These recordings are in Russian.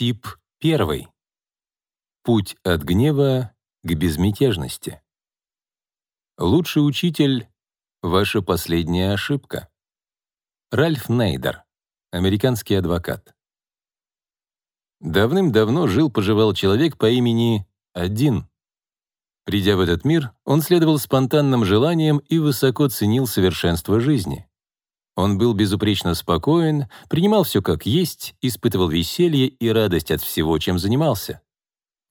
Тип 1. Путь от гнева к безмятежности. Лучший учитель — ваша последняя ошибка. Ральф Нейдер, американский адвокат. Давным-давно жил-поживал человек по имени Один. Придя в этот мир, он следовал спонтанным желаниям и высоко ценил совершенство жизни. Он был безупречно спокоен, принимал все как есть, испытывал веселье и радость от всего, чем занимался.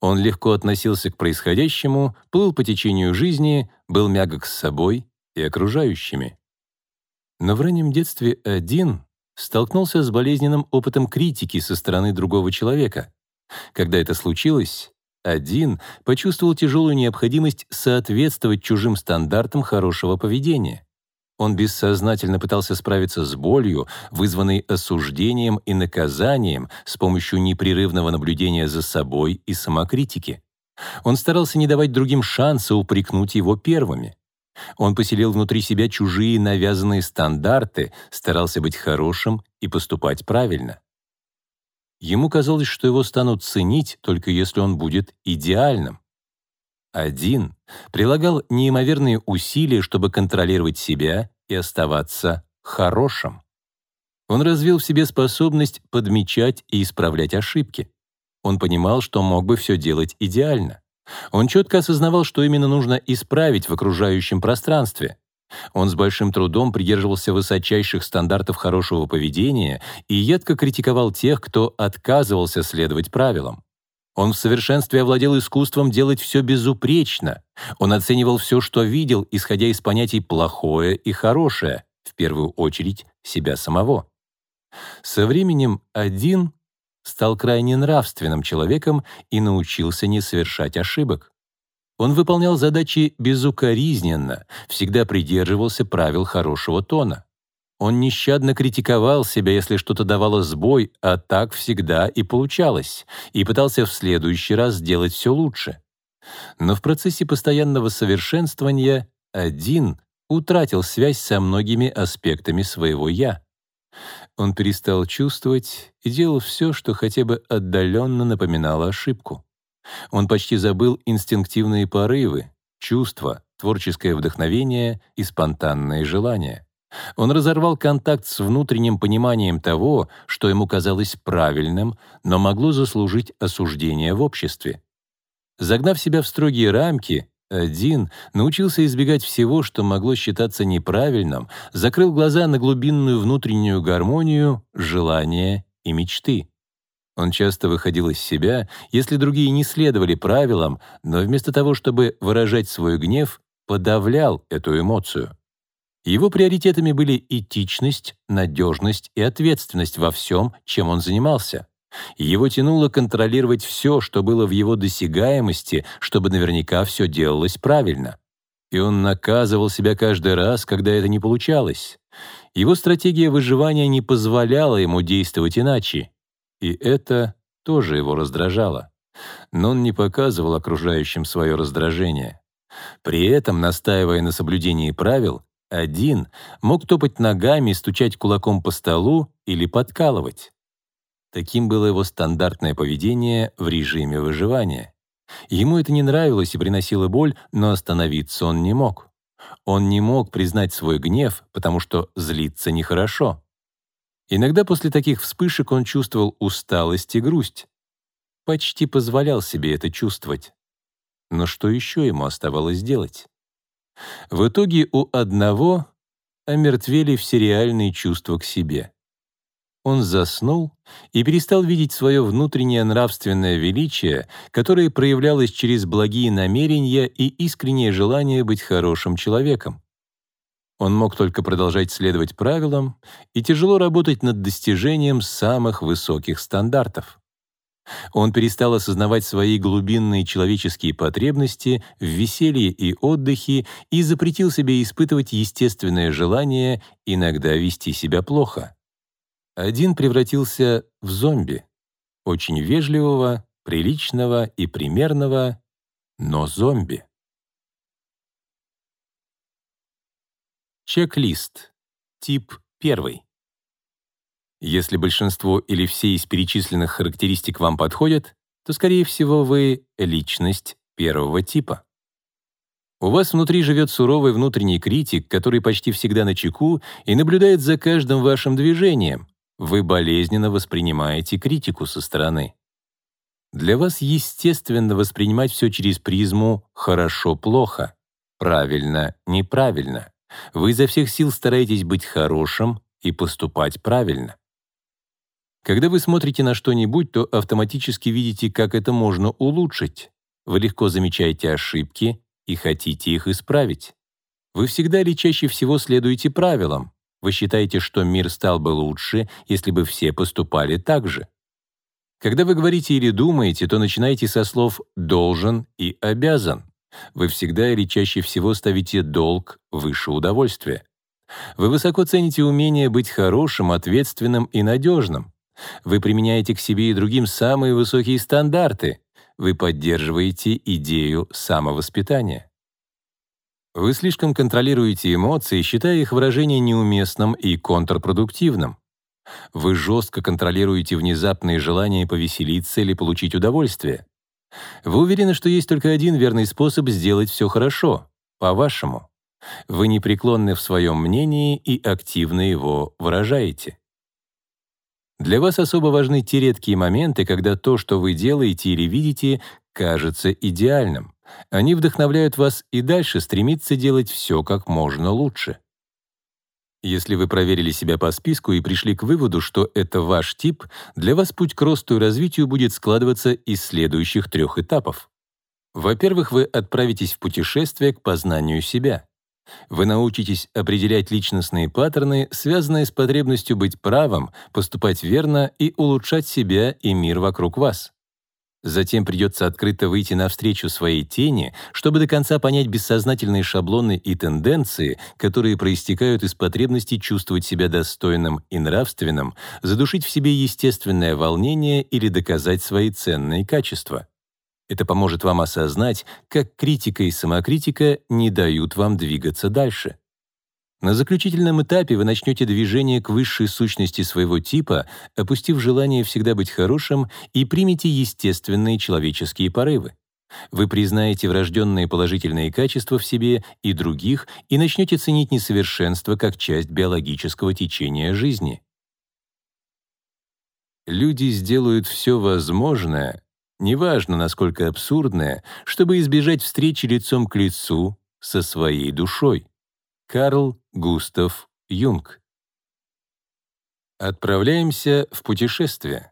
Он легко относился к происходящему, плыл по течению жизни, был мягок с собой и окружающими. Но в раннем детстве один столкнулся с болезненным опытом критики со стороны другого человека. Когда это случилось, один почувствовал тяжелую необходимость соответствовать чужим стандартам хорошего поведения. Он бессознательно пытался справиться с болью, вызванной осуждением и наказанием с помощью непрерывного наблюдения за собой и самокритики. Он старался не давать другим шанса упрекнуть его первыми. Он поселил внутри себя чужие навязанные стандарты, старался быть хорошим и поступать правильно. Ему казалось, что его станут ценить, только если он будет идеальным. Один прилагал неимоверные усилия, чтобы контролировать себя и оставаться хорошим. Он развил в себе способность подмечать и исправлять ошибки. Он понимал, что мог бы все делать идеально. Он четко осознавал, что именно нужно исправить в окружающем пространстве. Он с большим трудом придерживался высочайших стандартов хорошего поведения и едко критиковал тех, кто отказывался следовать правилам. Он в совершенстве овладел искусством делать все безупречно. Он оценивал все, что видел, исходя из понятий «плохое» и «хорошее», в первую очередь себя самого. Со временем один стал крайне нравственным человеком и научился не совершать ошибок. Он выполнял задачи безукоризненно, всегда придерживался правил хорошего тона. Он нещадно критиковал себя, если что-то давало сбой, а так всегда и получалось, и пытался в следующий раз сделать все лучше. Но в процессе постоянного совершенствования один утратил связь со многими аспектами своего «я». Он перестал чувствовать и делал все, что хотя бы отдаленно напоминало ошибку. Он почти забыл инстинктивные порывы, чувства, творческое вдохновение и спонтанные желания. Он разорвал контакт с внутренним пониманием того, что ему казалось правильным, но могло заслужить осуждение в обществе. Загнав себя в строгие рамки, один научился избегать всего, что могло считаться неправильным, закрыл глаза на глубинную внутреннюю гармонию, желания и мечты. Он часто выходил из себя, если другие не следовали правилам, но вместо того, чтобы выражать свой гнев, подавлял эту эмоцию. Его приоритетами были этичность, надежность и ответственность во всем, чем он занимался. Его тянуло контролировать все, что было в его досягаемости, чтобы наверняка все делалось правильно. И он наказывал себя каждый раз, когда это не получалось. Его стратегия выживания не позволяла ему действовать иначе. И это тоже его раздражало. Но он не показывал окружающим свое раздражение. При этом, настаивая на соблюдении правил, один мог топать ногами, стучать кулаком по столу или подкалывать. Таким было его стандартное поведение в режиме выживания. Ему это не нравилось и приносило боль, но остановиться он не мог. Он не мог признать свой гнев, потому что злиться нехорошо. Иногда после таких вспышек он чувствовал усталость и грусть. Почти позволял себе это чувствовать. Но что еще ему оставалось делать? В итоге у одного омертвели все реальные чувства к себе. Он заснул и перестал видеть свое внутреннее нравственное величие, которое проявлялось через благие намерения и искреннее желание быть хорошим человеком. Он мог только продолжать следовать правилам и тяжело работать над достижением самых высоких стандартов. Он перестал осознавать свои глубинные человеческие потребности в веселье и отдыхе и запретил себе испытывать естественное желание иногда вести себя плохо. Один превратился в зомби, очень вежливого, приличного и примерного, но зомби. Чек-лист. Тип 1. Если большинство или все из перечисленных характеристик вам подходят, то, скорее всего, вы — личность первого типа. У вас внутри живет суровый внутренний критик, который почти всегда на чеку и наблюдает за каждым вашим движением. Вы болезненно воспринимаете критику со стороны. Для вас естественно воспринимать все через призму «хорошо-плохо», «правильно-неправильно». Вы изо всех сил стараетесь быть хорошим и поступать правильно. Когда вы смотрите на что-нибудь, то автоматически видите, как это можно улучшить. Вы легко замечаете ошибки и хотите их исправить. Вы всегда или чаще всего следуете правилам. Вы считаете, что мир стал бы лучше, если бы все поступали так же. Когда вы говорите или думаете, то начинаете со слов «должен» и «обязан». Вы всегда или чаще всего ставите долг выше удовольствия. Вы высоко цените умение быть хорошим, ответственным и надежным. Вы применяете к себе и другим самые высокие стандарты. Вы поддерживаете идею самовоспитания. Вы слишком контролируете эмоции, считая их выражение неуместным и контрпродуктивным. Вы жестко контролируете внезапные желания повеселиться или получить удовольствие. Вы уверены, что есть только один верный способ сделать все хорошо, по-вашему. Вы непреклонны в своем мнении и активно его выражаете. Для вас особо важны те редкие моменты, когда то, что вы делаете или видите, кажется идеальным. Они вдохновляют вас и дальше стремиться делать все как можно лучше. Если вы проверили себя по списку и пришли к выводу, что это ваш тип, для вас путь к росту и развитию будет складываться из следующих трех этапов. Во-первых, вы отправитесь в путешествие к познанию себя. Вы научитесь определять личностные паттерны, связанные с потребностью быть правым, поступать верно и улучшать себя и мир вокруг вас. Затем придется открыто выйти навстречу своей тени, чтобы до конца понять бессознательные шаблоны и тенденции, которые проистекают из потребности чувствовать себя достойным и нравственным, задушить в себе естественное волнение или доказать свои ценные качества. Это поможет вам осознать, как критика и самокритика не дают вам двигаться дальше. На заключительном этапе вы начнете движение к высшей сущности своего типа, опустив желание всегда быть хорошим и примите естественные человеческие порывы. Вы признаете врожденные положительные качества в себе и других и начнете ценить несовершенство как часть биологического течения жизни. Люди сделают все возможное, неважно, насколько абсурдное, чтобы избежать встречи лицом к лицу со своей душой. Карл Густав Юнг. Отправляемся в путешествие.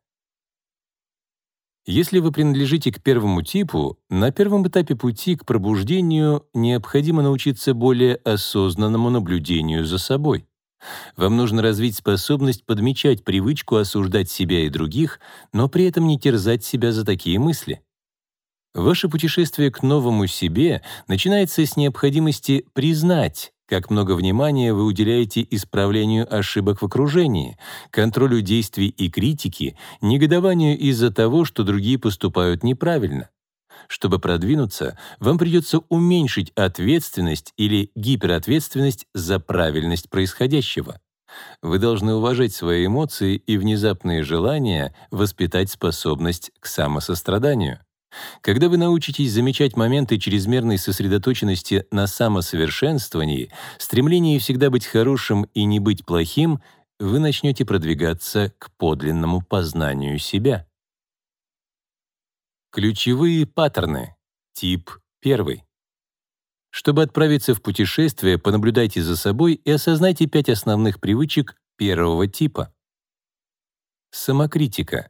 Если вы принадлежите к первому типу, на первом этапе пути к пробуждению необходимо научиться более осознанному наблюдению за собой. Вам нужно развить способность подмечать привычку осуждать себя и других, но при этом не терзать себя за такие мысли. Ваше путешествие к новому себе начинается с необходимости признать, как много внимания вы уделяете исправлению ошибок в окружении, контролю действий и критики, негодованию из-за того, что другие поступают неправильно. Чтобы продвинуться, вам придется уменьшить ответственность или гиперответственность за правильность происходящего. Вы должны уважать свои эмоции и внезапные желания, воспитать способность к самосостраданию. Когда вы научитесь замечать моменты чрезмерной сосредоточенности на самосовершенствовании, стремлении всегда быть хорошим и не быть плохим, вы начнете продвигаться к подлинному познанию себя. Ключевые паттерны. Тип 1. Чтобы отправиться в путешествие, понаблюдайте за собой и осознайте пять основных привычек первого типа. Самокритика.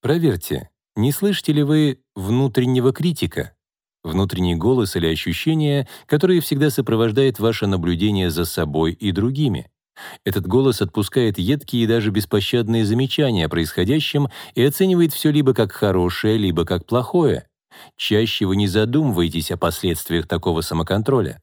Проверьте, не слышите ли вы внутреннего критика? Внутренний голос или ощущение, которое всегда сопровождает ваше наблюдение за собой и другими. Этот голос отпускает едкие и даже беспощадные замечания о происходящем и оценивает все либо как хорошее, либо как плохое. Чаще вы не задумываетесь о последствиях такого самоконтроля.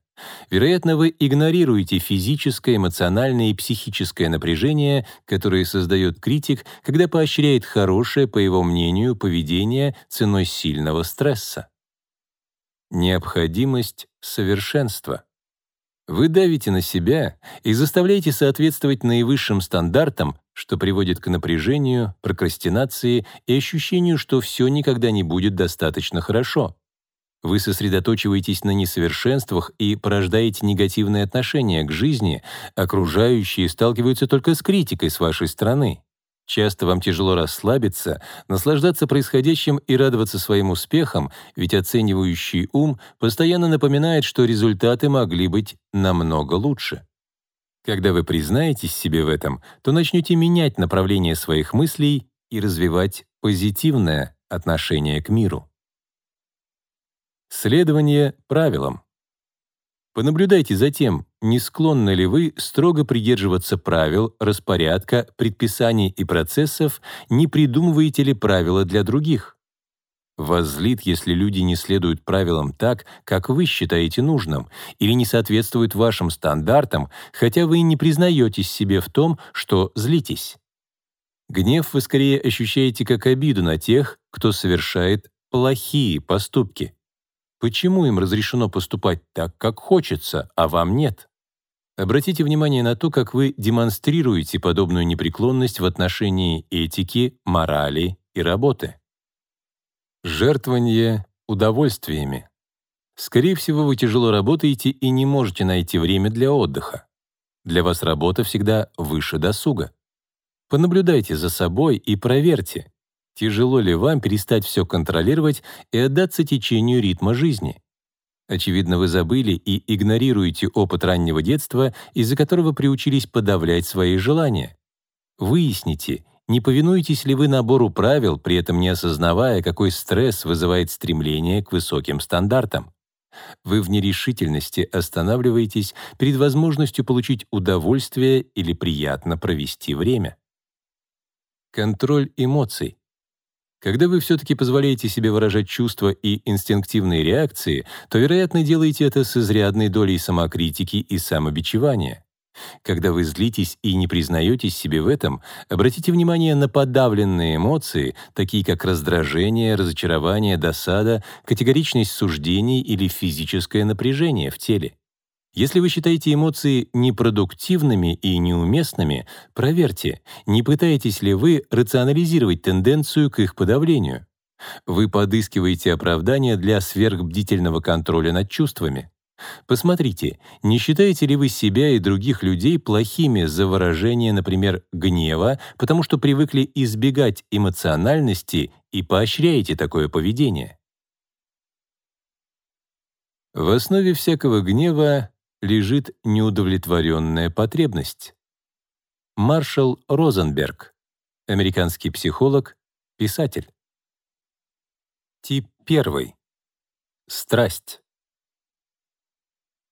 Вероятно, вы игнорируете физическое, эмоциональное и психическое напряжение, которое создает критик, когда поощряет хорошее, по его мнению, поведение ценой сильного стресса. Необходимость совершенства. Вы давите на себя и заставляете соответствовать наивысшим стандартам, что приводит к напряжению, прокрастинации и ощущению, что все никогда не будет достаточно хорошо. Вы сосредоточиваетесь на несовершенствах и порождаете негативные отношения к жизни, окружающие сталкиваются только с критикой с вашей стороны. Часто вам тяжело расслабиться, наслаждаться происходящим и радоваться своим успехам, ведь оценивающий ум постоянно напоминает, что результаты могли быть намного лучше. Когда вы признаетесь себе в этом, то начнете менять направление своих мыслей и развивать позитивное отношение к миру. Следование правилам. Понаблюдайте за тем, не склонны ли вы строго придерживаться правил, распорядка, предписаний и процессов, не придумываете ли правила для других. Вас злит, если люди не следуют правилам так, как вы считаете нужным, или не соответствуют вашим стандартам, хотя вы и не признаетесь себе в том, что злитесь. Гнев вы скорее ощущаете как обиду на тех, кто совершает плохие поступки. Почему им разрешено поступать так, как хочется, а вам нет? Обратите внимание на то, как вы демонстрируете подобную непреклонность в отношении этики, морали и работы. Жертвование удовольствиями. Скорее всего, вы тяжело работаете и не можете найти время для отдыха. Для вас работа всегда выше досуга. Понаблюдайте за собой и проверьте, Тяжело ли вам перестать все контролировать и отдаться течению ритма жизни? Очевидно, вы забыли и игнорируете опыт раннего детства, из-за которого приучились подавлять свои желания. Выясните, не повинуетесь ли вы набору правил, при этом не осознавая, какой стресс вызывает стремление к высоким стандартам. Вы в нерешительности останавливаетесь перед возможностью получить удовольствие или приятно провести время. Контроль эмоций. Когда вы все-таки позволяете себе выражать чувства и инстинктивные реакции, то, вероятно, делаете это с изрядной долей самокритики и самобичевания. Когда вы злитесь и не признаетесь себе в этом, обратите внимание на подавленные эмоции, такие как раздражение, разочарование, досада, категоричность суждений или физическое напряжение в теле. Если вы считаете эмоции непродуктивными и неуместными, проверьте, не пытаетесь ли вы рационализировать тенденцию к их подавлению. Вы подыскиваете оправдания для сверхбдительного контроля над чувствами. Посмотрите, не считаете ли вы себя и других людей плохими за выражение, например, гнева, потому что привыкли избегать эмоциональности и поощряете такое поведение? В основе всякого гнева лежит неудовлетворенная потребность. Маршал Розенберг, американский психолог, писатель. Тип 1. Страсть.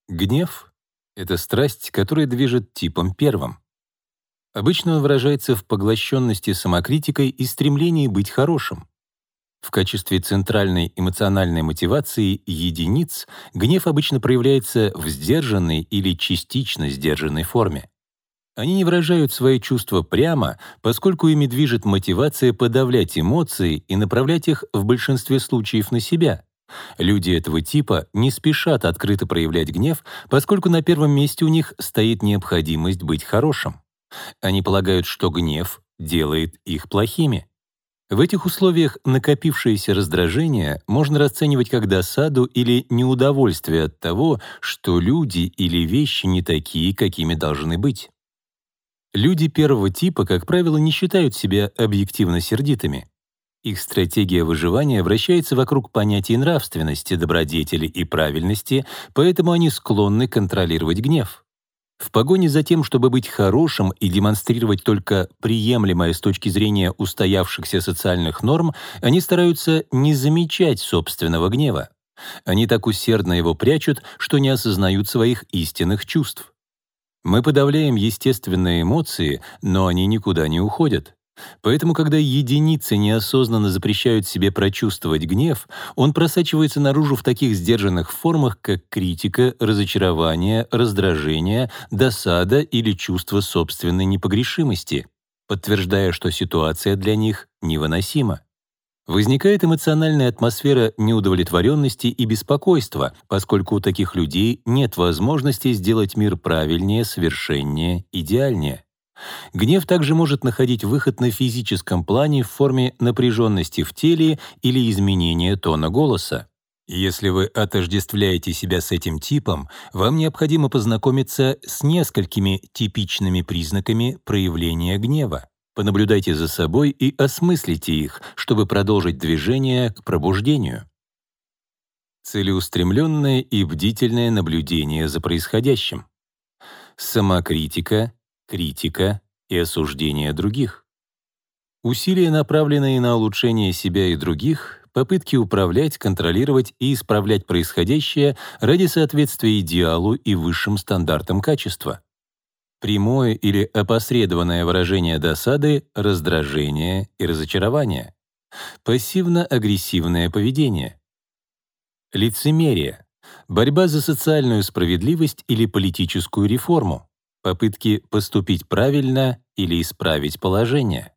Гнев — это страсть, которая движет типом первым. Обычно он выражается в поглощенности самокритикой и стремлении быть хорошим. В качестве центральной эмоциональной мотивации единиц гнев обычно проявляется в сдержанной или частично сдержанной форме. Они не выражают свои чувства прямо, поскольку ими движет мотивация подавлять эмоции и направлять их в большинстве случаев на себя. Люди этого типа не спешат открыто проявлять гнев, поскольку на первом месте у них стоит необходимость быть хорошим. Они полагают, что гнев делает их плохими. В этих условиях накопившееся раздражение можно расценивать как досаду или неудовольствие от того, что люди или вещи не такие, какими должны быть. Люди первого типа, как правило, не считают себя объективно сердитыми. Их стратегия выживания вращается вокруг понятий нравственности, добродетели и правильности, поэтому они склонны контролировать гнев. В погоне за тем, чтобы быть хорошим и демонстрировать только приемлемое с точки зрения устоявшихся социальных норм, они стараются не замечать собственного гнева. Они так усердно его прячут, что не осознают своих истинных чувств. Мы подавляем естественные эмоции, но они никуда не уходят. Поэтому, когда единицы неосознанно запрещают себе прочувствовать гнев, он просачивается наружу в таких сдержанных формах, как критика, разочарование, раздражение, досада или чувство собственной непогрешимости, подтверждая, что ситуация для них невыносима. Возникает эмоциональная атмосфера неудовлетворенности и беспокойства, поскольку у таких людей нет возможности сделать мир правильнее, совершеннее, идеальнее. Гнев также может находить выход на физическом плане в форме напряженности в теле или изменения тона голоса. Если вы отождествляете себя с этим типом, вам необходимо познакомиться с несколькими типичными признаками проявления гнева. Понаблюдайте за собой и осмыслите их, чтобы продолжить движение к пробуждению. Целеустремленное и бдительное наблюдение за происходящим. Самокритика, критика и осуждение других. Усилия, направленные на улучшение себя и других, попытки управлять, контролировать и исправлять происходящее ради соответствия идеалу и высшим стандартам качества. Прямое или опосредованное выражение досады, раздражения и разочарования, пассивно-агрессивное поведение, лицемерие, борьба за социальную справедливость или политическую реформу, попытки поступить правильно или исправить положение,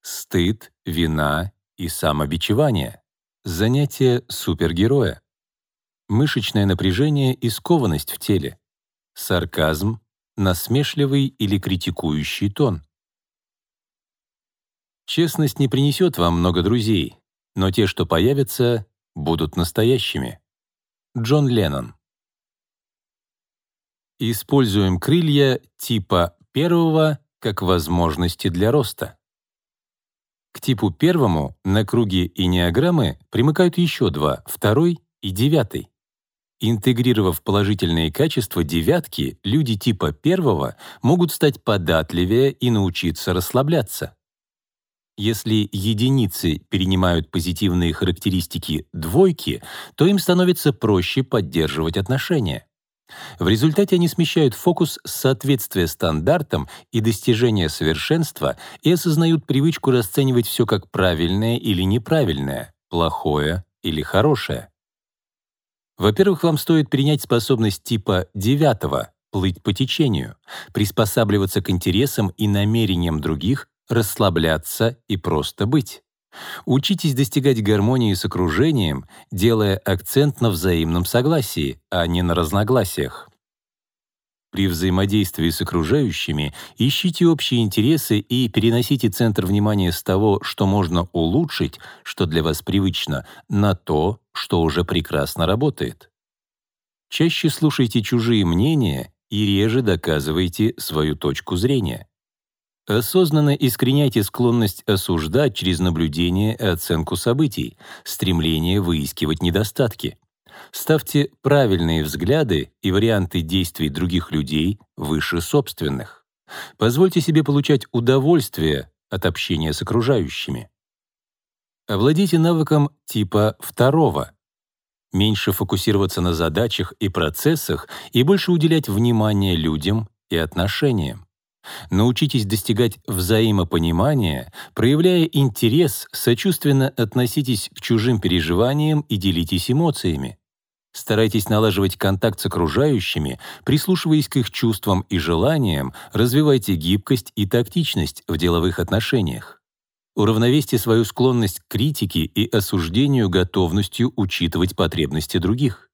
стыд, вина и самобичевание, занятие супергероя, мышечное напряжение и скованность в теле, сарказм, насмешливый или критикующий тон. Честность не принесет вам много друзей, но те, что появятся, будут настоящими. Джон Леннон. Используем крылья типа первого как возможности для роста. К типу первому на круге инеограммы примыкают еще два, второй и девятый. Интегрировав положительные качества девятки, люди типа первого могут стать податливее и научиться расслабляться. Если единицы перенимают позитивные характеристики двойки, то им становится проще поддерживать отношения. В результате они смещают фокус с соответствия стандартам и достижения совершенства и осознают привычку расценивать все как правильное или неправильное, плохое или хорошее. Во-первых, вам стоит принять способность типа девятого — плыть по течению, приспосабливаться к интересам и намерениям других, расслабляться и просто быть. Учитесь достигать гармонии с окружением, делая акцент на взаимном согласии, а не на разногласиях. При взаимодействии с окружающими ищите общие интересы и переносите центр внимания с того, что можно улучшить, что для вас привычно, на то, что уже прекрасно работает. Чаще слушайте чужие мнения и реже доказывайте свою точку зрения. Осознанно искореняйте склонность осуждать через наблюдение и оценку событий, стремление выискивать недостатки. Ставьте правильные взгляды и варианты действий других людей выше собственных. Позвольте себе получать удовольствие от общения с окружающими. Овладейте навыком типа второго. Меньше фокусироваться на задачах и процессах и больше уделять внимание людям и отношениям. Научитесь достигать взаимопонимания, проявляя интерес, сочувственно относитесь к чужим переживаниям и делитесь эмоциями. Старайтесь налаживать контакт с окружающими, прислушиваясь к их чувствам и желаниям, развивайте гибкость и тактичность в деловых отношениях. Уравновесьте свою склонность к критике и осуждению готовностью учитывать потребности других.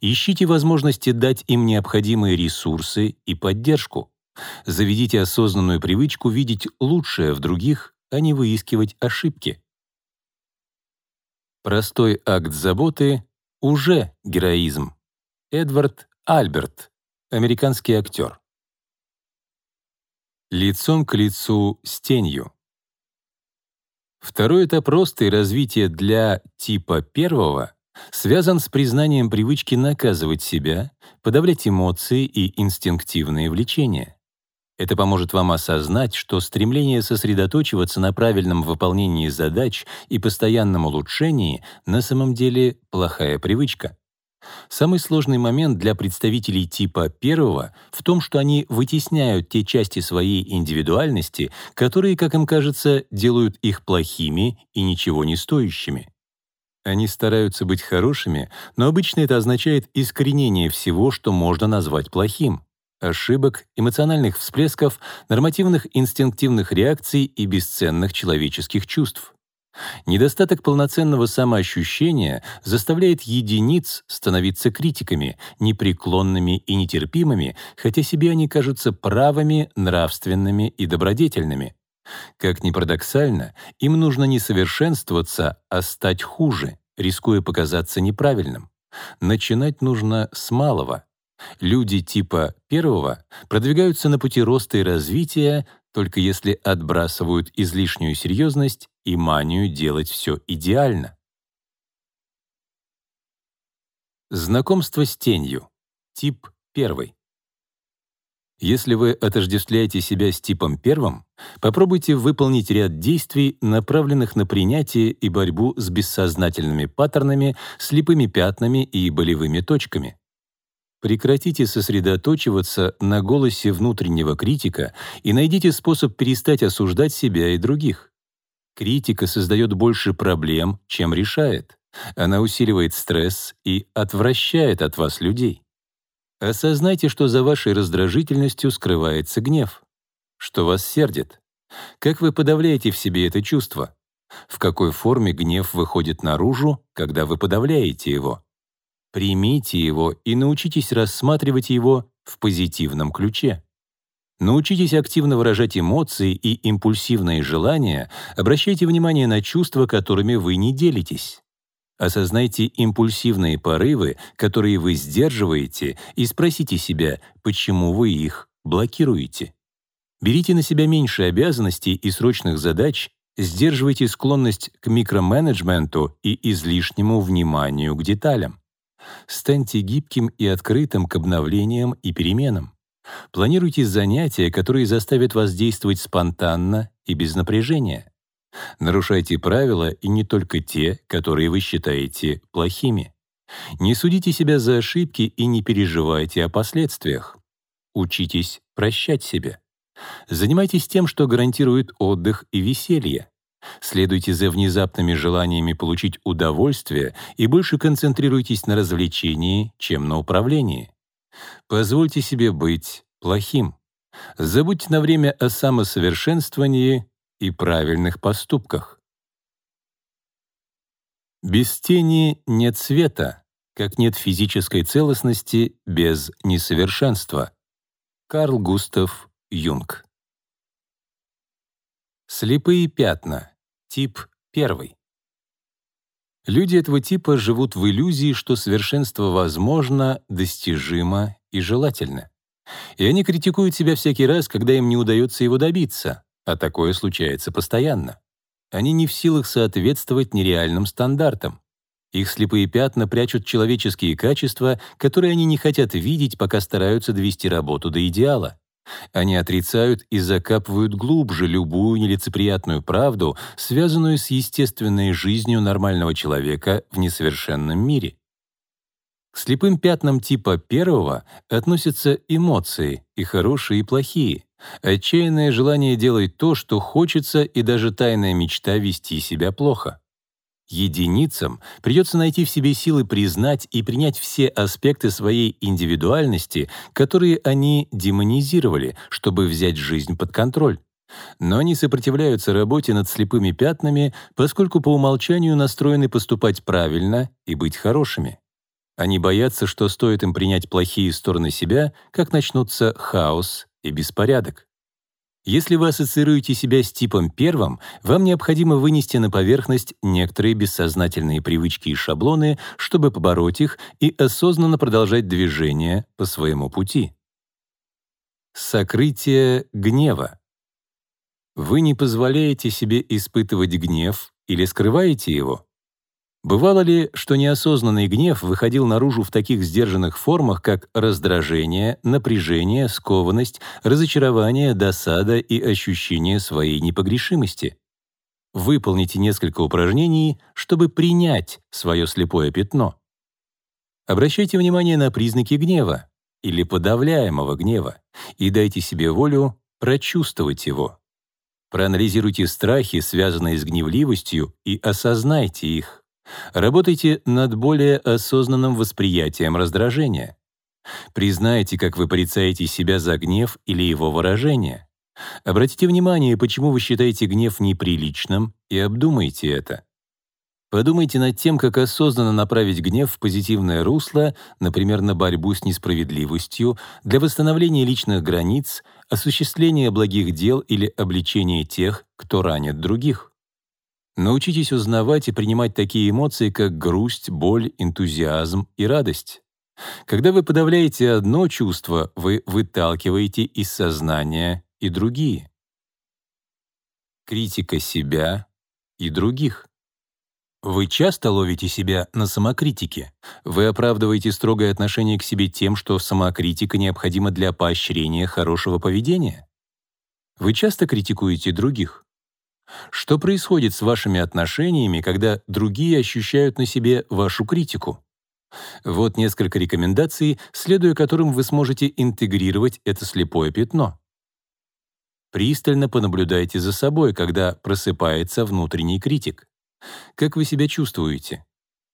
Ищите возможности дать им необходимые ресурсы и поддержку. Заведите осознанную привычку видеть лучшее в других, а не выискивать ошибки. Простой акт заботы уже героизм. Эдвард Альберт, американский актер. Лицом к лицу с тенью. Второй этап роста и развития для типа первого связан с признанием привычки наказывать себя, подавлять эмоции и инстинктивные влечения. Это поможет вам осознать, что стремление сосредоточиваться на правильном выполнении задач и постоянном улучшении на самом деле плохая привычка. Самый сложный момент для представителей типа первого в том, что они вытесняют те части своей индивидуальности, которые, как им кажется, делают их плохими и ничего не стоящими. Они стараются быть хорошими, но обычно это означает искоренение всего, что можно назвать плохим ошибок, эмоциональных всплесков, нормативных инстинктивных реакций и бесценных человеческих чувств. Недостаток полноценного самоощущения заставляет единиц становиться критиками, непреклонными и нетерпимыми, хотя себе они кажутся правыми, нравственными и добродетельными. Как ни парадоксально, им нужно не совершенствоваться, а стать хуже, рискуя показаться неправильным. Начинать нужно с малого. Люди типа первого продвигаются на пути роста и развития, только если отбрасывают излишнюю серьезность и манию делать все идеально. Знакомство с тенью. Тип первый. Если вы отождествляете себя с типом первым, попробуйте выполнить ряд действий, направленных на принятие и борьбу с бессознательными паттернами, слепыми пятнами и болевыми точками. Прекратите сосредоточиваться на голосе внутреннего критика и найдите способ перестать осуждать себя и других. Критика создает больше проблем, чем решает. Она усиливает стресс и отвращает от вас людей. Осознайте, что за вашей раздражительностью скрывается гнев. Что вас сердит? Как вы подавляете в себе это чувство? В какой форме гнев выходит наружу, когда вы подавляете его? Примите его и научитесь рассматривать его в позитивном ключе. Научитесь активно выражать эмоции и импульсивные желания, обращайте внимание на чувства, которыми вы не делитесь. Осознайте импульсивные порывы, которые вы сдерживаете, и спросите себя, почему вы их блокируете. Берите на себя меньше обязанностей и срочных задач, сдерживайте склонность к микроменеджменту и излишнему вниманию к деталям. Станьте гибким и открытым к обновлениям и переменам. Планируйте занятия, которые заставят вас действовать спонтанно и без напряжения. Нарушайте правила и не только те, которые вы считаете плохими. Не судите себя за ошибки и не переживайте о последствиях. Учитесь прощать себя. Занимайтесь тем, что гарантирует отдых и веселье. Следуйте за внезапными желаниями получить удовольствие и больше концентрируйтесь на развлечении, чем на управлении. Позвольте себе быть плохим. Забудьте на время о самосовершенствовании и правильных поступках. Без тени нет света, как нет физической целостности без несовершенства. Карл Густав Юнг Слепые пятна. Тип 1. Люди этого типа живут в иллюзии, что совершенство возможно, достижимо и желательно. И они критикуют себя всякий раз, когда им не удается его добиться, а такое случается постоянно. Они не в силах соответствовать нереальным стандартам. Их слепые пятна прячут человеческие качества, которые они не хотят видеть, пока стараются довести работу до идеала. Они отрицают и закапывают глубже любую нелицеприятную правду, связанную с естественной жизнью нормального человека в несовершенном мире. К слепым пятнам типа первого относятся эмоции, и хорошие, и плохие, отчаянное желание делать то, что хочется, и даже тайная мечта вести себя плохо. Единицам придется найти в себе силы признать и принять все аспекты своей индивидуальности, которые они демонизировали, чтобы взять жизнь под контроль. Но они сопротивляются работе над слепыми пятнами, поскольку по умолчанию настроены поступать правильно и быть хорошими. Они боятся, что стоит им принять плохие стороны себя, как начнутся хаос и беспорядок. Если вы ассоциируете себя с типом первым, вам необходимо вынести на поверхность некоторые бессознательные привычки и шаблоны, чтобы побороть их и осознанно продолжать движение по своему пути. Сокрытие гнева. Вы не позволяете себе испытывать гнев или скрываете его? Бывало ли, что неосознанный гнев выходил наружу в таких сдержанных формах, как раздражение, напряжение, скованность, разочарование, досада и ощущение своей непогрешимости? Выполните несколько упражнений, чтобы принять свое слепое пятно. Обращайте внимание на признаки гнева или подавляемого гнева и дайте себе волю прочувствовать его. Проанализируйте страхи, связанные с гневливостью, и осознайте их. Работайте над более осознанным восприятием раздражения. Признайте, как вы порицаете себя за гнев или его выражение. Обратите внимание, почему вы считаете гнев неприличным, и обдумайте это. Подумайте над тем, как осознанно направить гнев в позитивное русло, например, на борьбу с несправедливостью, для восстановления личных границ, осуществления благих дел или обличения тех, кто ранит других. Научитесь узнавать и принимать такие эмоции, как грусть, боль, энтузиазм и радость. Когда вы подавляете одно чувство, вы выталкиваете из сознания и другие. Критика себя и других. Вы часто ловите себя на самокритике. Вы оправдываете строгое отношение к себе тем, что самокритика необходима для поощрения хорошего поведения. Вы часто критикуете других. Что происходит с вашими отношениями, когда другие ощущают на себе вашу критику? Вот несколько рекомендаций, следуя которым вы сможете интегрировать это слепое пятно. Пристально понаблюдайте за собой, когда просыпается внутренний критик. Как вы себя чувствуете?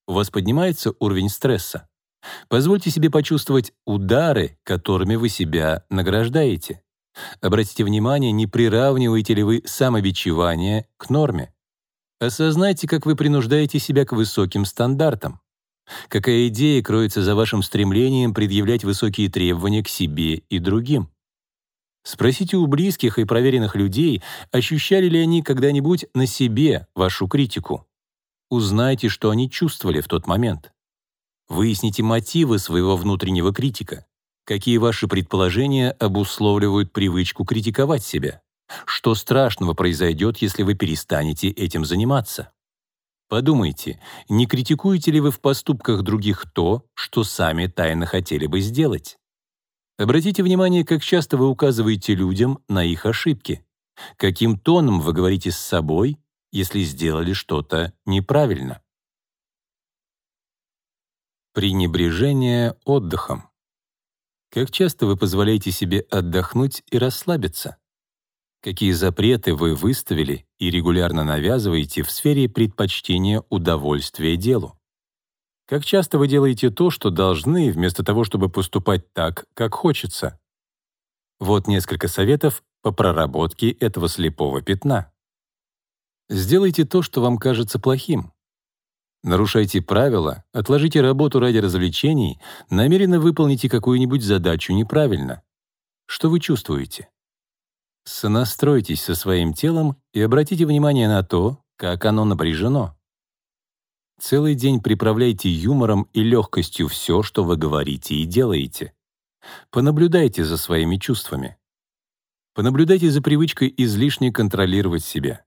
У вас поднимается уровень стресса? Позвольте себе почувствовать удары, которыми вы себя награждаете. Обратите внимание, не приравниваете ли вы самобичевание к норме. Осознайте, как вы принуждаете себя к высоким стандартам. Какая идея кроется за вашим стремлением предъявлять высокие требования к себе и другим? Спросите у близких и проверенных людей, ощущали ли они когда-нибудь на себе вашу критику. Узнайте, что они чувствовали в тот момент. Выясните мотивы своего внутреннего критика. Какие ваши предположения обусловливают привычку критиковать себя? Что страшного произойдет, если вы перестанете этим заниматься? Подумайте, не критикуете ли вы в поступках других то, что сами тайно хотели бы сделать? Обратите внимание, как часто вы указываете людям на их ошибки. Каким тоном вы говорите с собой, если сделали что-то неправильно. Пренебрежение отдыхом. Как часто вы позволяете себе отдохнуть и расслабиться? Какие запреты вы выставили и регулярно навязываете в сфере предпочтения удовольствия делу? Как часто вы делаете то, что должны, вместо того, чтобы поступать так, как хочется? Вот несколько советов по проработке этого слепого пятна. Сделайте то, что вам кажется плохим. Нарушайте правила, отложите работу ради развлечений, намеренно выполните какую-нибудь задачу неправильно. Что вы чувствуете? Сонастройтесь со своим телом и обратите внимание на то, как оно напряжено. Целый день приправляйте юмором и легкостью все, что вы говорите и делаете. Понаблюдайте за своими чувствами. Понаблюдайте за привычкой излишне контролировать себя.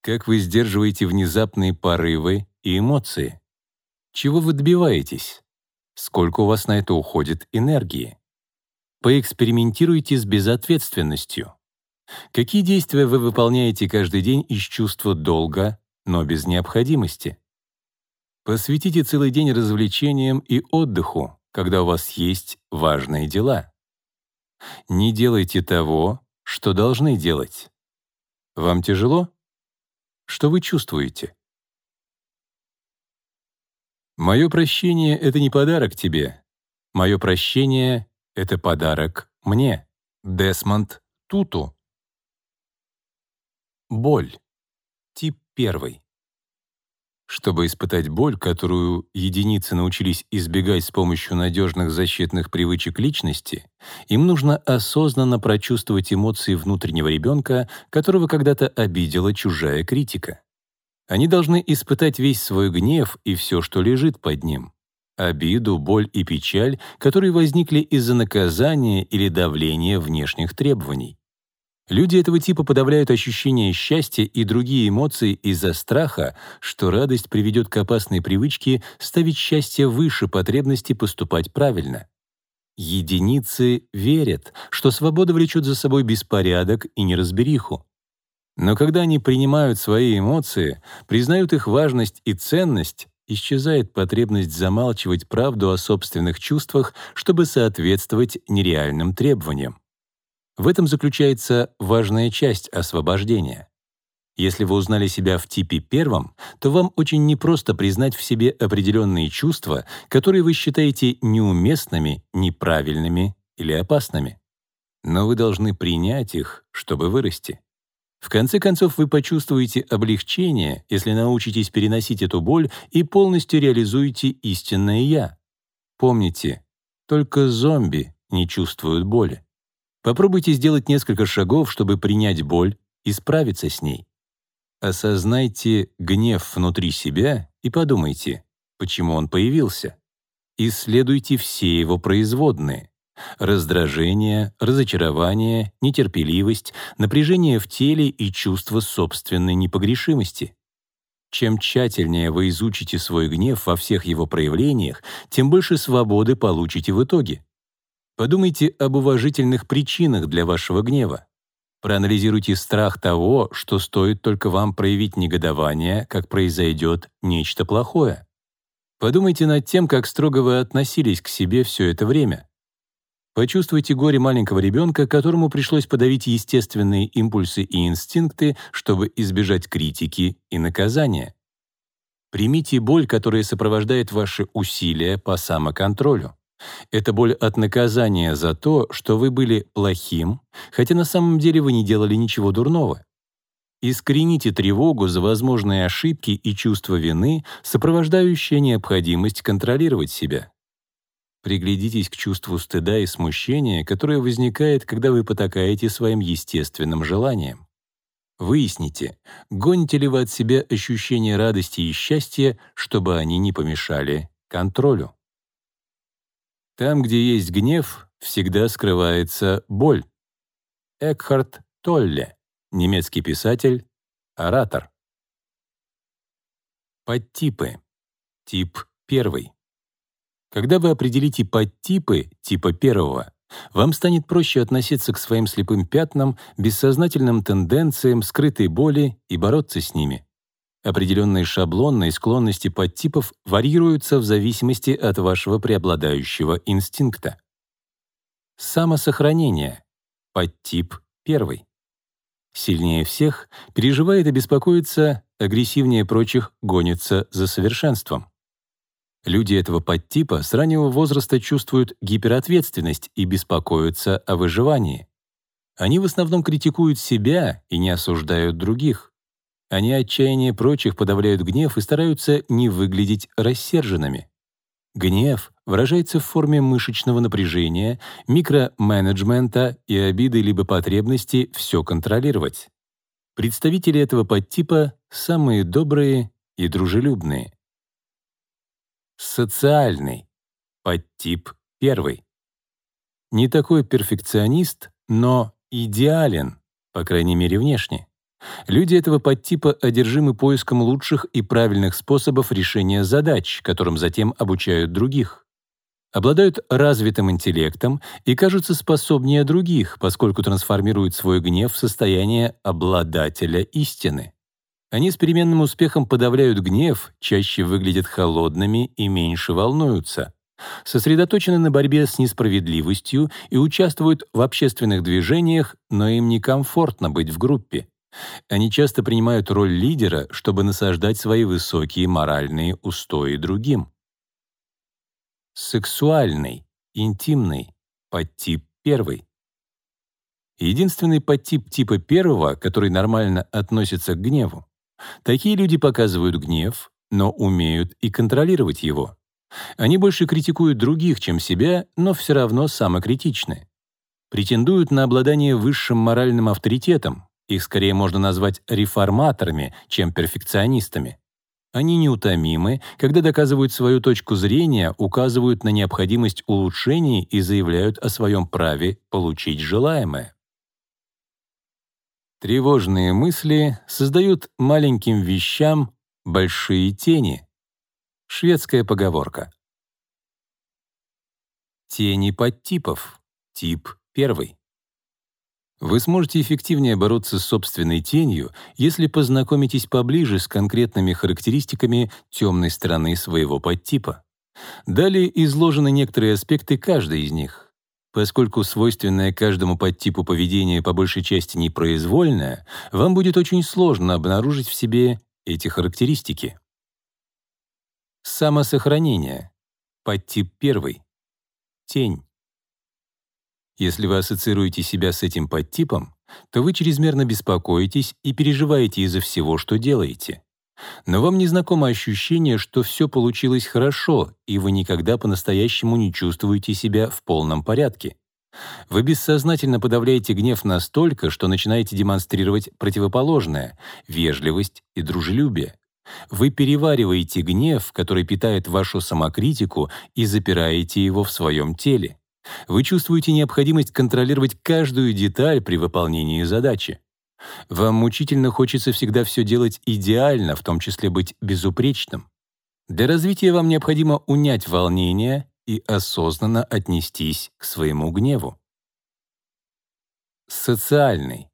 Как вы сдерживаете внезапные порывы и эмоции? Чего вы добиваетесь? Сколько у вас на это уходит энергии? Поэкспериментируйте с безответственностью. Какие действия вы выполняете каждый день из чувства долга, но без необходимости? Посвятите целый день развлечениям и отдыху, когда у вас есть важные дела. Не делайте того, что должны делать. Вам тяжело? Что вы чувствуете? Мое прощение — это не подарок тебе. Мое прощение — это подарок мне. Десмонд Туту. Боль. Тип первый. Чтобы испытать боль, которую единицы научились избегать с помощью надежных защитных привычек личности, им нужно осознанно прочувствовать эмоции внутреннего ребенка, которого когда-то обидела чужая критика. Они должны испытать весь свой гнев и все, что лежит под ним. Обиду, боль и печаль, которые возникли из-за наказания или давления внешних требований. Люди этого типа подавляют ощущение счастья и другие эмоции из-за страха, что радость приведет к опасной привычке ставить счастье выше потребности поступать правильно. Единицы верят, что свобода влечет за собой беспорядок и неразбериху. Но когда они принимают свои эмоции, признают их важность и ценность, исчезает потребность замалчивать правду о собственных чувствах, чтобы соответствовать нереальным требованиям. В этом заключается важная часть освобождения. Если вы узнали себя в типе первом, то вам очень непросто признать в себе определенные чувства, которые вы считаете неуместными, неправильными или опасными. но вы должны принять их, чтобы вырасти. В конце концов, вы почувствуете облегчение, если научитесь переносить эту боль и полностью реализуете истинное «я». Помните, только зомби не чувствуют боли. Попробуйте сделать несколько шагов, чтобы принять боль и справиться с ней. Осознайте гнев внутри себя и подумайте, почему он появился. Исследуйте все его производные. Раздражение, разочарование, нетерпеливость, напряжение в теле и чувство собственной непогрешимости. Чем тщательнее вы изучите свой гнев во всех его проявлениях, тем больше свободы получите в итоге. Подумайте об уважительных причинах для вашего гнева. Проанализируйте страх того, что стоит только вам проявить негодование, как произойдет нечто плохое. Подумайте над тем, как строго вы относились к себе все это время. Почувствуйте горе маленького ребенка, которому пришлось подавить естественные импульсы и инстинкты, чтобы избежать критики и наказания. Примите боль, которая сопровождает ваши усилия по самоконтролю. Это боль от наказания за то, что вы были плохим, хотя на самом деле вы не делали ничего дурного. Искорените тревогу за возможные ошибки и чувство вины, сопровождающее необходимость контролировать себя. Приглядитесь к чувству стыда и смущения, которое возникает, когда вы потакаете своим естественным желаниям. Выясните, гоните ли вы от себя ощущение радости и счастья, чтобы они не помешали контролю. Там, где есть гнев, всегда скрывается боль. Экхард Толле, немецкий писатель, оратор. Подтипы. Тип первый. Когда вы определите подтипы типа первого, вам станет проще относиться к своим слепым пятнам, бессознательным тенденциям, скрытой боли и бороться с ними. Определенные шаблонные склонности подтипов варьируются в зависимости от вашего преобладающего инстинкта. Самосохранение. Подтип первый. Сильнее всех переживает и беспокоится, агрессивнее прочих гонится за совершенством. Люди этого подтипа с раннего возраста чувствуют гиперответственность и беспокоятся о выживании. Они в основном критикуют себя и не осуждают других. Они отчаяние прочих подавляют гнев и стараются не выглядеть рассерженными. Гнев выражается в форме мышечного напряжения, микроменеджмента и обиды либо потребности все контролировать. Представители этого подтипа — самые добрые и дружелюбные. Социальный. Подтип первый. Не такой перфекционист, но идеален, по крайней мере, внешне. Люди этого подтипа одержимы поиском лучших и правильных способов решения задач, которым затем обучают других. Обладают развитым интеллектом и кажутся способнее других, поскольку трансформируют свой гнев в состояние обладателя истины. Они с переменным успехом подавляют гнев, чаще выглядят холодными и меньше волнуются. Сосредоточены на борьбе с несправедливостью и участвуют в общественных движениях, но им некомфортно быть в группе. Они часто принимают роль лидера, чтобы насаждать свои высокие моральные устои другим. Сексуальный, интимный, подтип первый. Единственный подтип типа первого, который нормально относится к гневу. Такие люди показывают гнев, но умеют и контролировать его. Они больше критикуют других, чем себя, но все равно самокритичны. Претендуют на обладание высшим моральным авторитетом, их скорее можно назвать реформаторами, чем перфекционистами. Они неутомимы, когда доказывают свою точку зрения, указывают на необходимость улучшений и заявляют о своем праве получить желаемое. Тревожные мысли создают маленьким вещам большие тени. Шведская поговорка. Тени подтипов. Тип первый. Вы сможете эффективнее бороться с собственной тенью, если познакомитесь поближе с конкретными характеристиками темной стороны своего подтипа. Далее изложены некоторые аспекты каждой из них. Поскольку свойственное каждому подтипу поведение по большей части непроизвольное, вам будет очень сложно обнаружить в себе эти характеристики. Самосохранение. Подтип первый. Тень. Если вы ассоциируете себя с этим подтипом, то вы чрезмерно беспокоитесь и переживаете из-за всего, что делаете. Но вам не знакомо ощущение, что все получилось хорошо, и вы никогда по-настоящему не чувствуете себя в полном порядке. Вы бессознательно подавляете гнев настолько, что начинаете демонстрировать противоположное — вежливость и дружелюбие. Вы перевариваете гнев, который питает вашу самокритику, и запираете его в своем теле. Вы чувствуете необходимость контролировать каждую деталь при выполнении задачи. Вам мучительно хочется всегда все делать идеально, в том числе быть безупречным. Для развития вам необходимо унять волнение и осознанно отнестись к своему гневу. Социальный.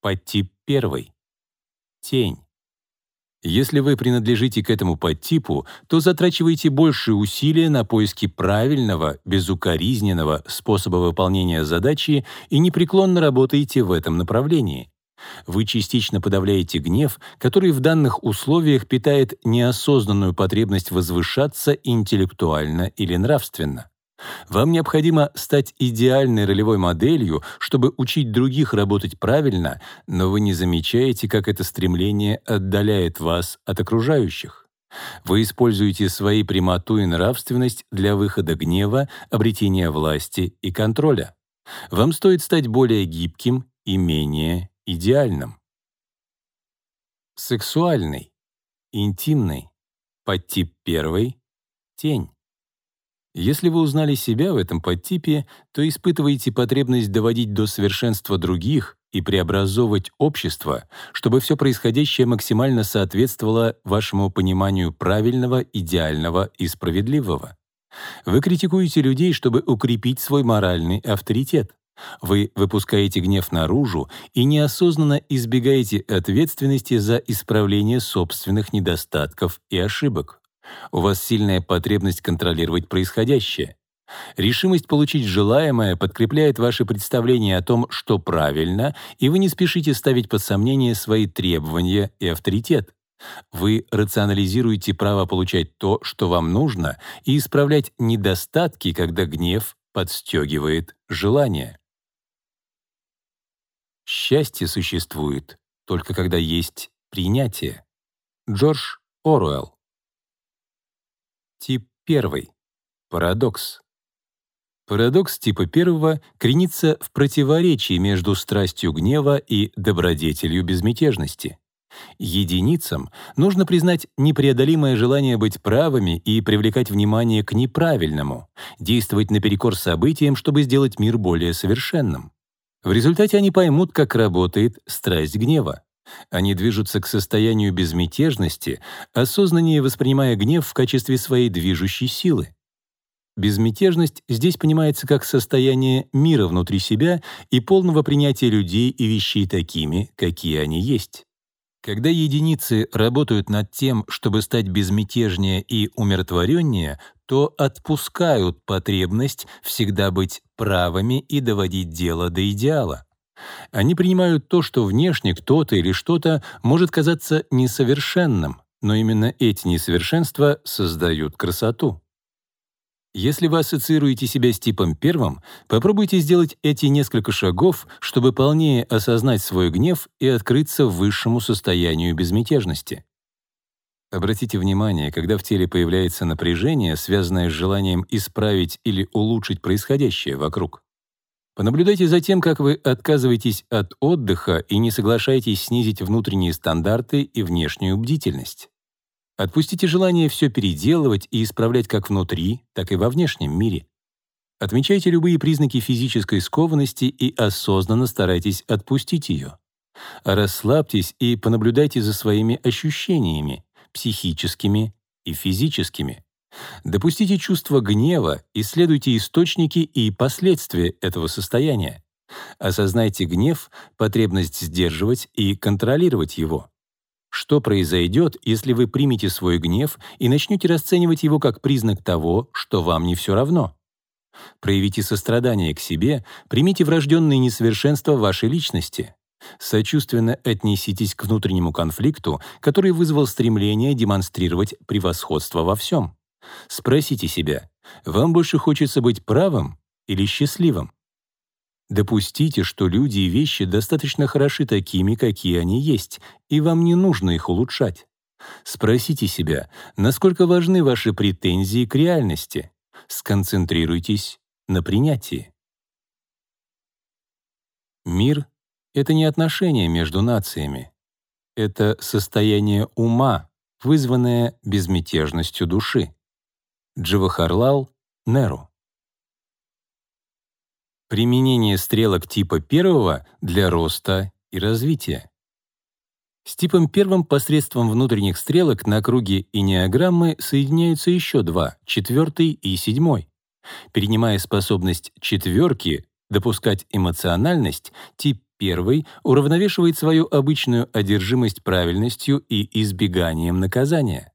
Подтип первый. Тень. Если вы принадлежите к этому подтипу, то затрачиваете больше усилия на поиски правильного, безукоризненного способа выполнения задачи и непреклонно работаете в этом направлении. Вы частично подавляете гнев, который в данных условиях питает неосознанную потребность возвышаться интеллектуально или нравственно. Вам необходимо стать идеальной ролевой моделью, чтобы учить других работать правильно, но вы не замечаете, как это стремление отдаляет вас от окружающих. Вы используете свои прямоту и нравственность для выхода гнева, обретения власти и контроля. Вам стоит стать более гибким и менее идеальным. Сексуальный, интимный, подтип первый — тень. Если вы узнали себя в этом подтипе, то испытываете потребность доводить до совершенства других и преобразовывать общество, чтобы все происходящее максимально соответствовало вашему пониманию правильного, идеального и справедливого. Вы критикуете людей, чтобы укрепить свой моральный авторитет. Вы выпускаете гнев наружу и неосознанно избегаете ответственности за исправление собственных недостатков и ошибок. У вас сильная потребность контролировать происходящее. Решимость получить желаемое подкрепляет ваши представления о том, что правильно, и вы не спешите ставить под сомнение свои требования и авторитет. Вы рационализируете право получать то, что вам нужно, и исправлять недостатки, когда гнев подстегивает желание. Счастье существует только когда есть принятие. Джордж Оруэлл. Тип первый. Парадокс. Парадокс типа первого кренится в противоречии между страстью гнева и добродетелью безмятежности. Единицам нужно признать непреодолимое желание быть правыми и привлекать внимание к неправильному, действовать наперекор событиям, чтобы сделать мир более совершенным. В результате они поймут, как работает страсть гнева. Они движутся к состоянию безмятежности, осознаннее воспринимая гнев в качестве своей движущей силы. Безмятежность здесь понимается как состояние мира внутри себя и полного принятия людей и вещей такими, какие они есть. Когда единицы работают над тем, чтобы стать безмятежнее и умиротвореннее, то отпускают потребность всегда быть правыми и доводить дело до идеала. Они принимают то, что внешне кто-то или что-то может казаться несовершенным, но именно эти несовершенства создают красоту. Если вы ассоциируете себя с типом первым, попробуйте сделать эти несколько шагов, чтобы полнее осознать свой гнев и открыться высшему состоянию безмятежности. Обратите внимание, когда в теле появляется напряжение, связанное с желанием исправить или улучшить происходящее вокруг. Понаблюдайте за тем, как вы отказываетесь от отдыха и не соглашаетесь снизить внутренние стандарты и внешнюю бдительность. Отпустите желание все переделывать и исправлять как внутри, так и во внешнем мире. Отмечайте любые признаки физической скованности и осознанно старайтесь отпустить ее. Расслабьтесь и понаблюдайте за своими ощущениями, психическими и физическими. Допустите чувство гнева, исследуйте источники и последствия этого состояния. Осознайте гнев, потребность сдерживать и контролировать его. Что произойдет, если вы примете свой гнев и начнете расценивать его как признак того, что вам не все равно? Проявите сострадание к себе, примите врожденные несовершенства вашей личности. Сочувственно отнеситесь к внутреннему конфликту, который вызвал стремление демонстрировать превосходство во всем. Спросите себя, вам больше хочется быть правым или счастливым? Допустите, что люди и вещи достаточно хороши такими, какие они есть, и вам не нужно их улучшать. Спросите себя, насколько важны ваши претензии к реальности. Сконцентрируйтесь на принятии. Мир — это не отношения между нациями. Это состояние ума, вызванное безмятежностью души. Джавахарлал Неру. Применение стрелок типа первого для роста и развития. С типом первым посредством внутренних стрелок на круге инеограммы соединяются еще два — четвертый и седьмой. Перенимая способность четверки допускать эмоциональность, тип первый уравновешивает свою обычную одержимость правильностью и избеганием наказания.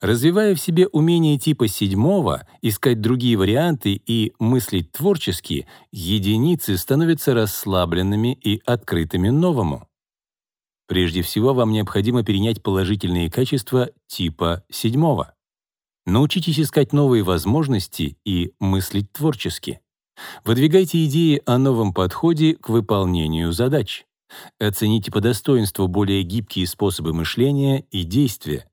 Развивая в себе умение типа седьмого, искать другие варианты и мыслить творчески, единицы становятся расслабленными и открытыми новому. Прежде всего, вам необходимо перенять положительные качества типа седьмого. Научитесь искать новые возможности и мыслить творчески. Выдвигайте идеи о новом подходе к выполнению задач. Оцените по достоинству более гибкие способы мышления и действия.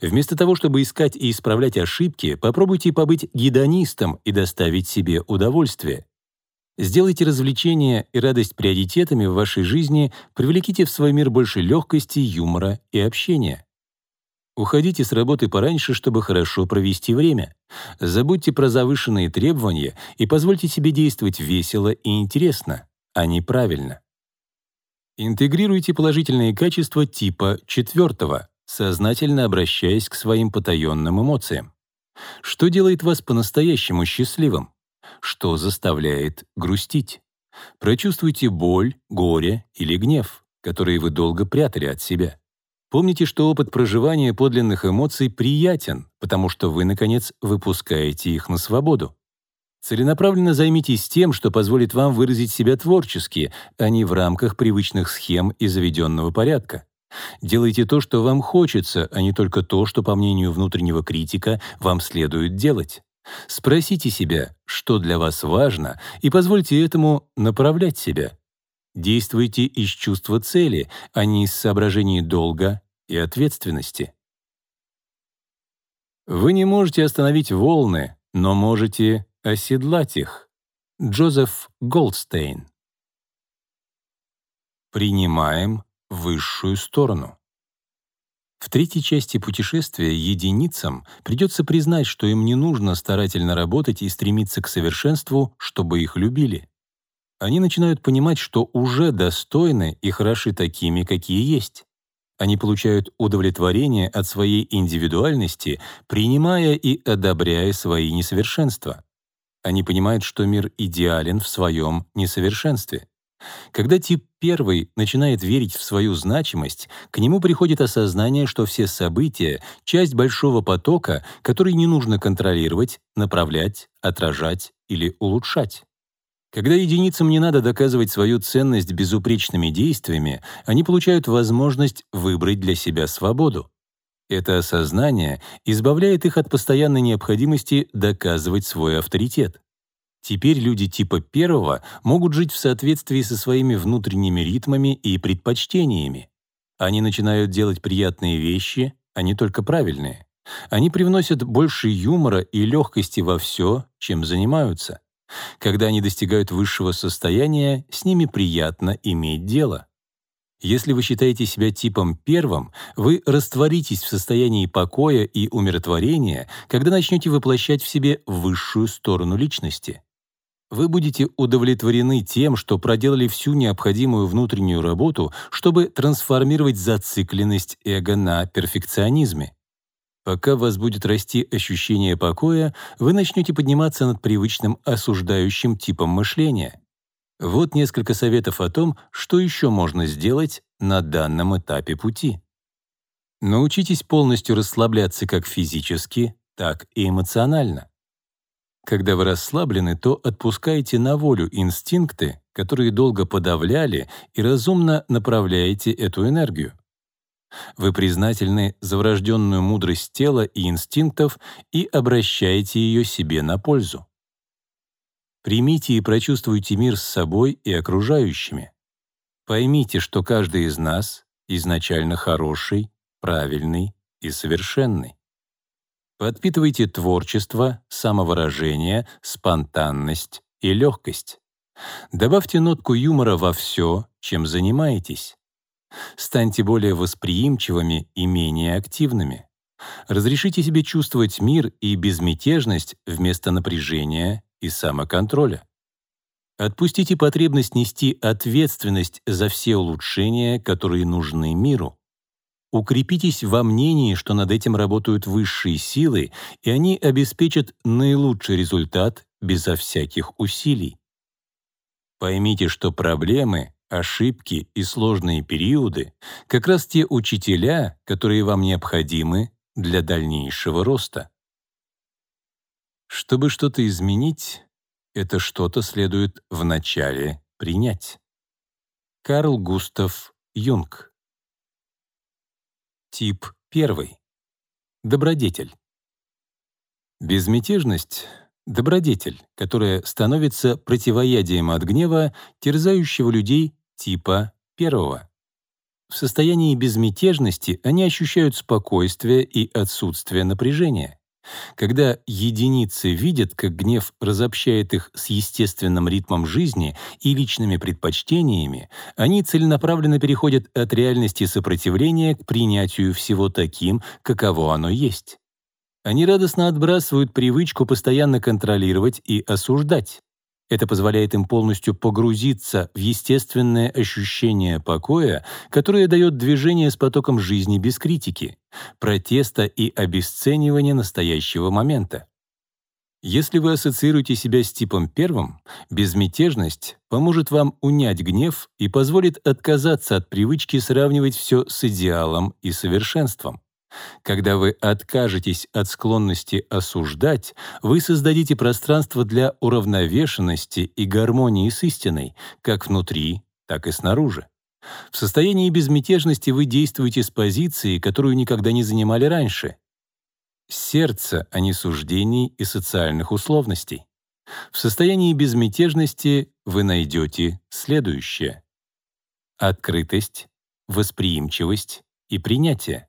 Вместо того, чтобы искать и исправлять ошибки, попробуйте побыть гедонистом и доставить себе удовольствие. Сделайте развлечения и радость приоритетами в вашей жизни, привлеките в свой мир больше легкости, юмора и общения. Уходите с работы пораньше, чтобы хорошо провести время. Забудьте про завышенные требования и позвольте себе действовать весело и интересно, а не правильно. Интегрируйте положительные качества типа четвертого, сознательно обращаясь к своим потаенным эмоциям. Что делает вас по-настоящему счастливым? Что заставляет грустить? Прочувствуйте боль, горе или гнев, которые вы долго прятали от себя. Помните, что опыт проживания подлинных эмоций приятен, потому что вы, наконец, выпускаете их на свободу. Целенаправленно займитесь тем, что позволит вам выразить себя творчески, а не в рамках привычных схем и заведенного порядка. Делайте то, что вам хочется, а не только то, что, по мнению внутреннего критика, вам следует делать. Спросите себя, что для вас важно, и позвольте этому направлять себя. Действуйте из чувства цели, а не из соображений долга и ответственности. Вы не можете остановить волны, но можете оседлать их. Джозеф Голдстейн. Принимаем высшую сторону. В третьей части путешествия единицам придется признать, что им не нужно старательно работать и стремиться к совершенству, чтобы их любили. Они начинают понимать, что уже достойны и хороши такими, какие есть. Они получают удовлетворение от своей индивидуальности, принимая и одобряя свои несовершенства. Они понимают, что мир идеален в своем несовершенстве. Когда тип первый начинает верить в свою значимость, к нему приходит осознание, что все события — часть большого потока, который не нужно контролировать, направлять, отражать или улучшать. Когда единицам не надо доказывать свою ценность безупречными действиями, они получают возможность выбрать для себя свободу. Это осознание избавляет их от постоянной необходимости доказывать свой авторитет. Теперь люди типа первого могут жить в соответствии со своими внутренними ритмами и предпочтениями. Они начинают делать приятные вещи, а не только правильные. Они привносят больше юмора и легкости во все, чем занимаются. Когда они достигают высшего состояния, с ними приятно иметь дело. Если вы считаете себя типом первым, вы растворитесь в состоянии покоя и умиротворения, когда начнете воплощать в себе высшую сторону личности вы будете удовлетворены тем, что проделали всю необходимую внутреннюю работу, чтобы трансформировать зацикленность эго на перфекционизме. Пока у вас будет расти ощущение покоя, вы начнете подниматься над привычным осуждающим типом мышления. Вот несколько советов о том, что еще можно сделать на данном этапе пути. Научитесь полностью расслабляться как физически, так и эмоционально. Когда вы расслаблены, то отпускаете на волю инстинкты, которые долго подавляли, и разумно направляете эту энергию. Вы признательны за врожденную мудрость тела и инстинктов и обращаете ее себе на пользу. Примите и прочувствуйте мир с собой и окружающими. Поймите, что каждый из нас изначально хороший, правильный и совершенный. Подпитывайте творчество, самовыражение, спонтанность и легкость. Добавьте нотку юмора во все, чем занимаетесь. Станьте более восприимчивыми и менее активными. Разрешите себе чувствовать мир и безмятежность вместо напряжения и самоконтроля. Отпустите потребность нести ответственность за все улучшения, которые нужны миру. Укрепитесь во мнении, что над этим работают высшие силы, и они обеспечат наилучший результат безо всяких усилий. Поймите, что проблемы, ошибки и сложные периоды — как раз те учителя, которые вам необходимы для дальнейшего роста. Чтобы что-то изменить, это что-то следует вначале принять. Карл Густав Юнг Тип 1. Добродетель. Безмятежность — добродетель, которая становится противоядием от гнева, терзающего людей типа 1. В состоянии безмятежности они ощущают спокойствие и отсутствие напряжения. Когда единицы видят, как гнев разобщает их с естественным ритмом жизни и личными предпочтениями, они целенаправленно переходят от реальности сопротивления к принятию всего таким, каково оно есть. Они радостно отбрасывают привычку постоянно контролировать и осуждать. Это позволяет им полностью погрузиться в естественное ощущение покоя, которое дает движение с потоком жизни без критики, протеста и обесценивания настоящего момента. Если вы ассоциируете себя с типом первым, безмятежность поможет вам унять гнев и позволит отказаться от привычки сравнивать все с идеалом и совершенством. Когда вы откажетесь от склонности осуждать, вы создадите пространство для уравновешенности и гармонии с истиной, как внутри, так и снаружи. В состоянии безмятежности вы действуете с позиции, которую никогда не занимали раньше. Сердце, а не суждений и социальных условностей. В состоянии безмятежности вы найдете следующее. Открытость, восприимчивость и принятие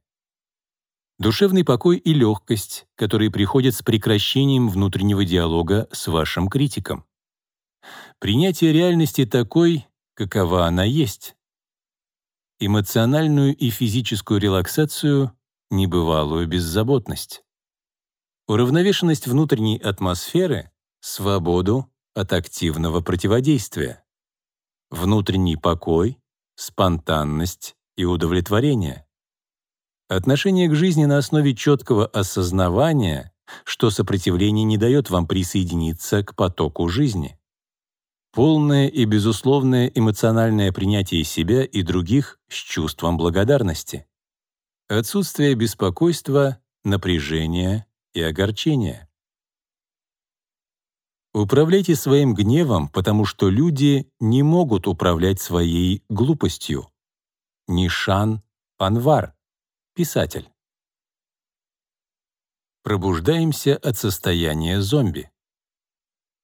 душевный покой и легкость, которые приходят с прекращением внутреннего диалога с вашим критиком. Принятие реальности такой, какова она есть. Эмоциональную и физическую релаксацию, небывалую беззаботность. Уравновешенность внутренней атмосферы, свободу от активного противодействия. Внутренний покой, спонтанность и удовлетворение. Отношение к жизни на основе четкого осознавания, что сопротивление не дает вам присоединиться к потоку жизни. Полное и безусловное эмоциональное принятие себя и других с чувством благодарности. Отсутствие беспокойства, напряжения и огорчения. Управляйте своим гневом, потому что люди не могут управлять своей глупостью. Нишан Панвар Писатель. Пробуждаемся от состояния зомби.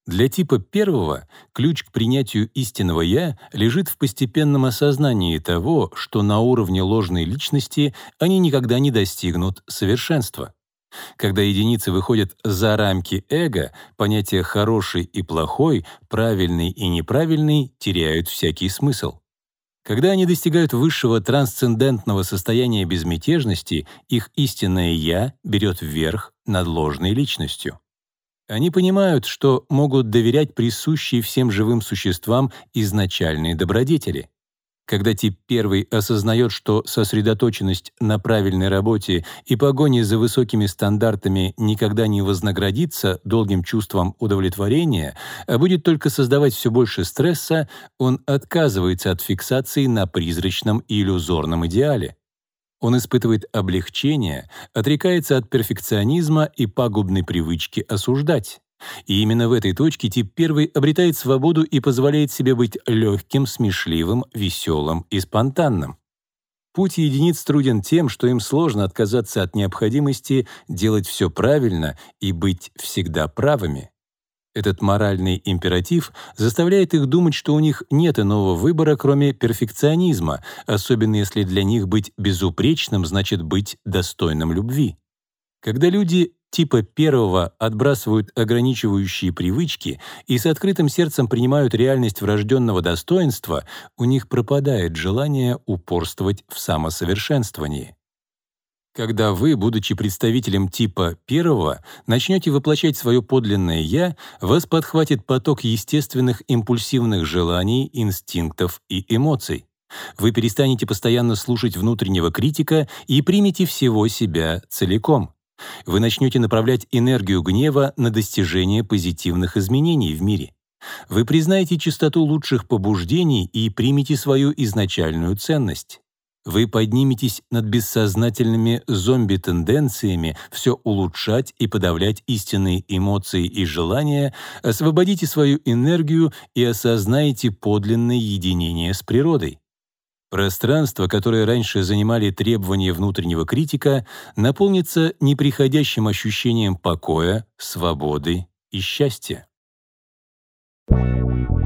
Для типа первого ключ к принятию истинного «я» лежит в постепенном осознании того, что на уровне ложной личности они никогда не достигнут совершенства. Когда единицы выходят за рамки эго, понятия «хороший» и «плохой», «правильный» и «неправильный» теряют всякий смысл. Когда они достигают высшего трансцендентного состояния безмятежности, их истинное «я» берет вверх над ложной личностью. Они понимают, что могут доверять присущей всем живым существам изначальные добродетели. Когда тип первый осознает, что сосредоточенность на правильной работе и погоне за высокими стандартами никогда не вознаградится долгим чувством удовлетворения, а будет только создавать все больше стресса, он отказывается от фиксации на призрачном и иллюзорном идеале. Он испытывает облегчение, отрекается от перфекционизма и пагубной привычки осуждать. И именно в этой точке тип первый обретает свободу и позволяет себе быть легким, смешливым, веселым и спонтанным. Путь единиц труден тем, что им сложно отказаться от необходимости делать все правильно и быть всегда правыми. Этот моральный императив заставляет их думать, что у них нет иного выбора, кроме перфекционизма, особенно если для них быть безупречным значит быть достойным любви. Когда люди типа первого отбрасывают ограничивающие привычки и с открытым сердцем принимают реальность врожденного достоинства, у них пропадает желание упорствовать в самосовершенствовании. Когда вы, будучи представителем типа первого, начнете воплощать свое подлинное «я», вас подхватит поток естественных импульсивных желаний, инстинктов и эмоций. Вы перестанете постоянно слушать внутреннего критика и примете всего себя целиком. Вы начнете направлять энергию гнева на достижение позитивных изменений в мире. Вы признаете чистоту лучших побуждений и примете свою изначальную ценность. Вы подниметесь над бессознательными зомби-тенденциями все улучшать и подавлять истинные эмоции и желания, освободите свою энергию и осознаете подлинное единение с природой. Пространство, которое раньше занимали требования внутреннего критика, наполнится неприходящим ощущением покоя, свободы и счастья. Thank you.